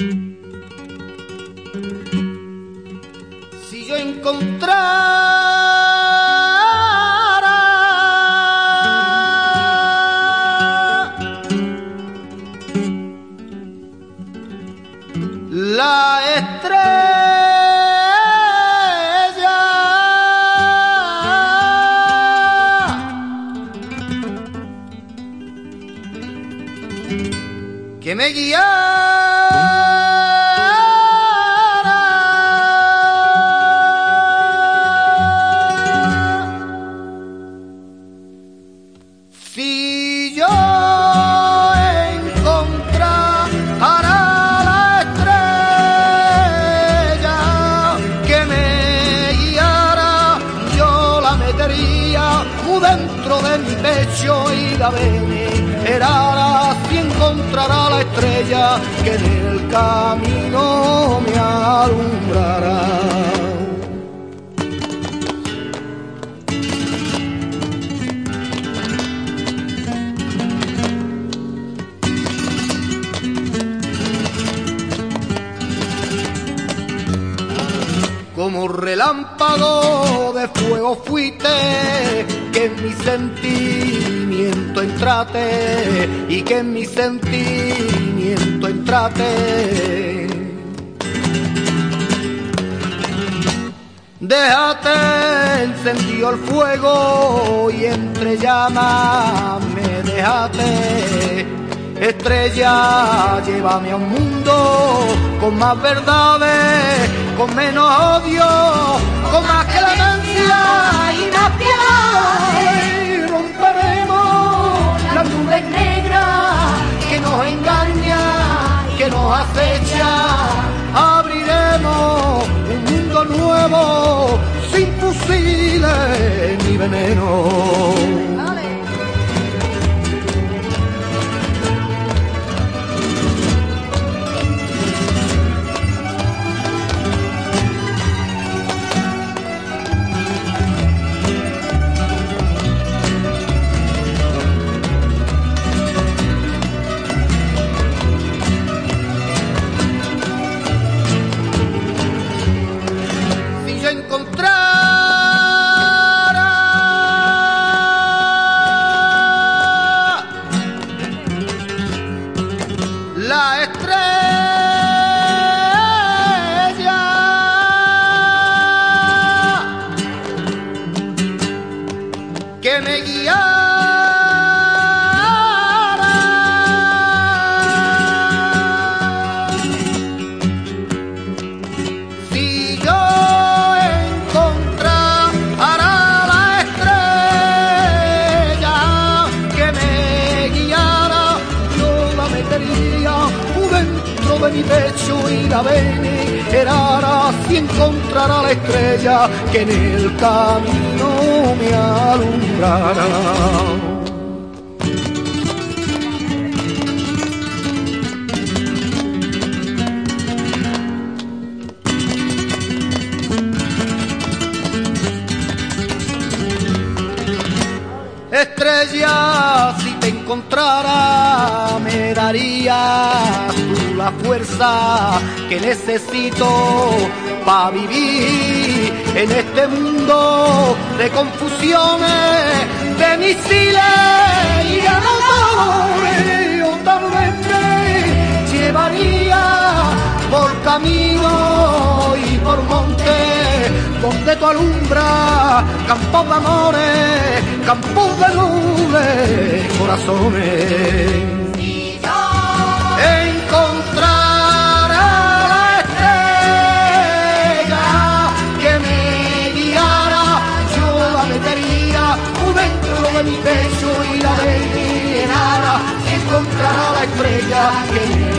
Si yo encontrara la estrella que me guiara. Si yo encontrara la estrella que me guiara, yo la metería dentro de mi pecho y la venerara si encontrará la estrella que en el camino me alumbrará. Como relámpago de fuego fuiste, que en mi sentimiento entrate y que en mi sentimiento entrate. Déjate encendido el fuego y entre llamas me déjate. Estrella, llévame a un mundo con más verdades, con menos odio, con más clemencia y más piedad. Romperemos las nubes negras que nos engaña, que nos acecha. Abriremos un mundo nuevo sin fusiles ni veneno. Me guiara. Si yo encontrara la estrella que me guiara, yo la metería dentro de mi pecho y la venerara si encontrara la estrella que en el camino me alumbrara. Estrella, si te encontrara, me darías tú la fuerza que necesito para vivir en este mundo de confusiones, de misiles. Alumbras campos de amores, campos de nubes, corazones. Encontrará la estrella que me guiara, yo la metería dentro de mi pecho y la venerara. Encontrará la estrella que me